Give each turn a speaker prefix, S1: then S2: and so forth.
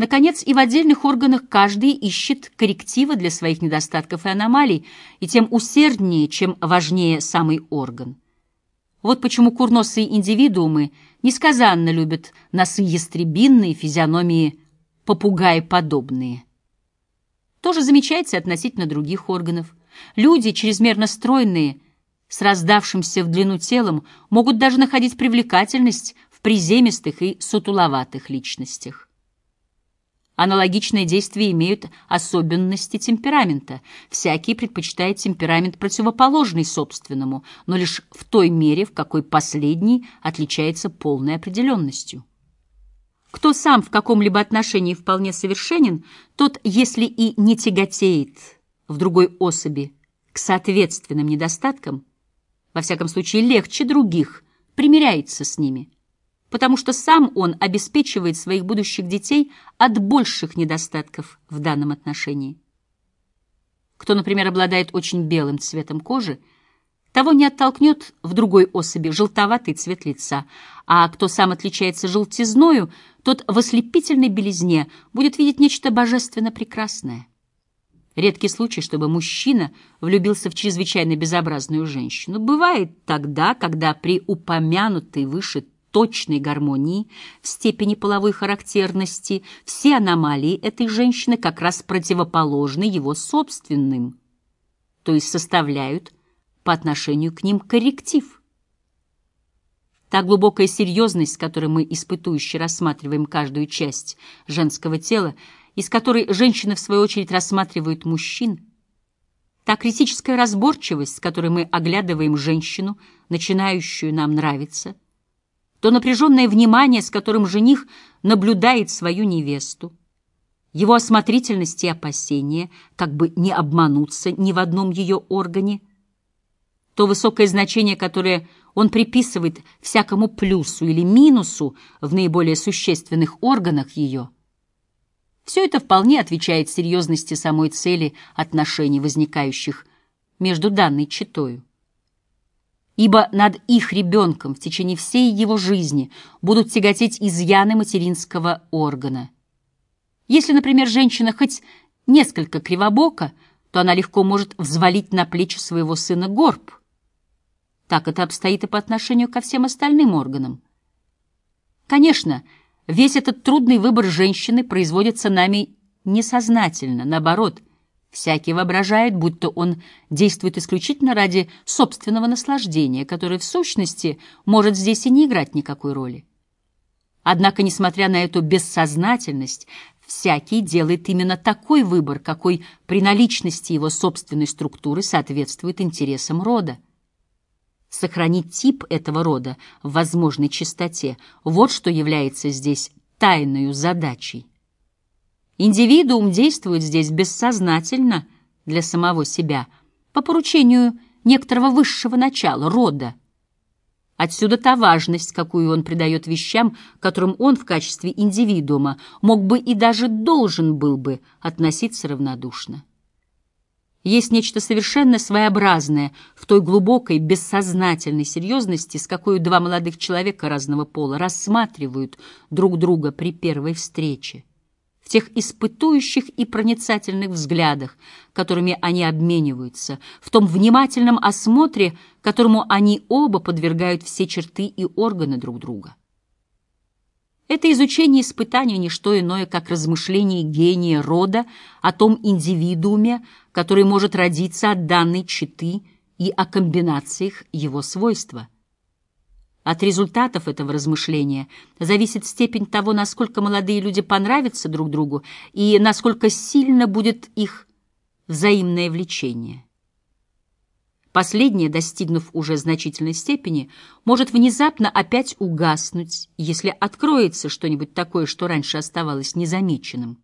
S1: Наконец, и в отдельных органах каждый ищет корректива для своих недостатков и аномалий, и тем усерднее, чем важнее самый орган. Вот почему курносые индивидуумы несказанно любят носы ястребинные, физиономии попугаи-подобные. Тоже замечается относительно других органов. Люди, чрезмерно стройные, с раздавшимся в длину телом, могут даже находить привлекательность в приземистых и сутуловатых личностях. Аналогичные действия имеют особенности темперамента. Всякий предпочитает темперамент противоположный собственному, но лишь в той мере, в какой последний отличается полной определенностью. Кто сам в каком-либо отношении вполне совершенен, тот, если и не тяготеет в другой особи к соответственным недостаткам, во всяком случае легче других примиряется с ними – потому что сам он обеспечивает своих будущих детей от больших недостатков в данном отношении. Кто, например, обладает очень белым цветом кожи, того не оттолкнет в другой особи желтоватый цвет лица, а кто сам отличается желтизною, тот в ослепительной белизне будет видеть нечто божественно прекрасное. Редкий случай, чтобы мужчина влюбился в чрезвычайно безобразную женщину. Бывает тогда, когда при упомянутой выше точной гармонии, в степени половой характерности, все аномалии этой женщины как раз противоположны его собственным, то есть составляют по отношению к ним корректив. Та глубокая серьезность, с которой мы испытующе рассматриваем каждую часть женского тела, из которой женщины, в свою очередь, рассматривают мужчин, та критическая разборчивость, с которой мы оглядываем женщину, начинающую нам нравиться — то напряженное внимание, с которым жених наблюдает свою невесту, его осмотрительность и опасения, как бы не обмануться ни в одном ее органе, то высокое значение, которое он приписывает всякому плюсу или минусу в наиболее существенных органах ее, все это вполне отвечает серьезности самой цели отношений, возникающих между данной читою ибо над их ребенком в течение всей его жизни будут тяготеть изъяны материнского органа. Если, например, женщина хоть несколько кривобока, то она легко может взвалить на плечи своего сына горб. Так это обстоит и по отношению ко всем остальным органам. Конечно, весь этот трудный выбор женщины производится нами несознательно, наоборот – Всякий воображает, будто он действует исключительно ради собственного наслаждения, которое в сущности может здесь и не играть никакой роли. Однако, несмотря на эту бессознательность, всякий делает именно такой выбор, какой при наличности его собственной структуры соответствует интересам рода. Сохранить тип этого рода в возможной чистоте – вот что является здесь тайной задачей. Индивидуум действует здесь бессознательно для самого себя, по поручению некоторого высшего начала, рода. Отсюда та важность, какую он придает вещам, которым он в качестве индивидуума мог бы и даже должен был бы относиться равнодушно. Есть нечто совершенно своеобразное в той глубокой, бессознательной серьезности, с какой два молодых человека разного пола рассматривают друг друга при первой встрече тех испытующих и проницательных взглядах, которыми они обмениваются, в том внимательном осмотре, которому они оба подвергают все черты и органы друг друга. Это изучение испытания не что иное, как размышление гения рода о том индивидууме, который может родиться от данной черты и о комбинациях его свойства – от результатов этого размышления зависит степень того, насколько молодые люди понравятся друг другу и насколько сильно будет их взаимное влечение. Последнее, достигнув уже значительной степени, может внезапно опять угаснуть, если откроется что-нибудь такое, что раньше оставалось незамеченным.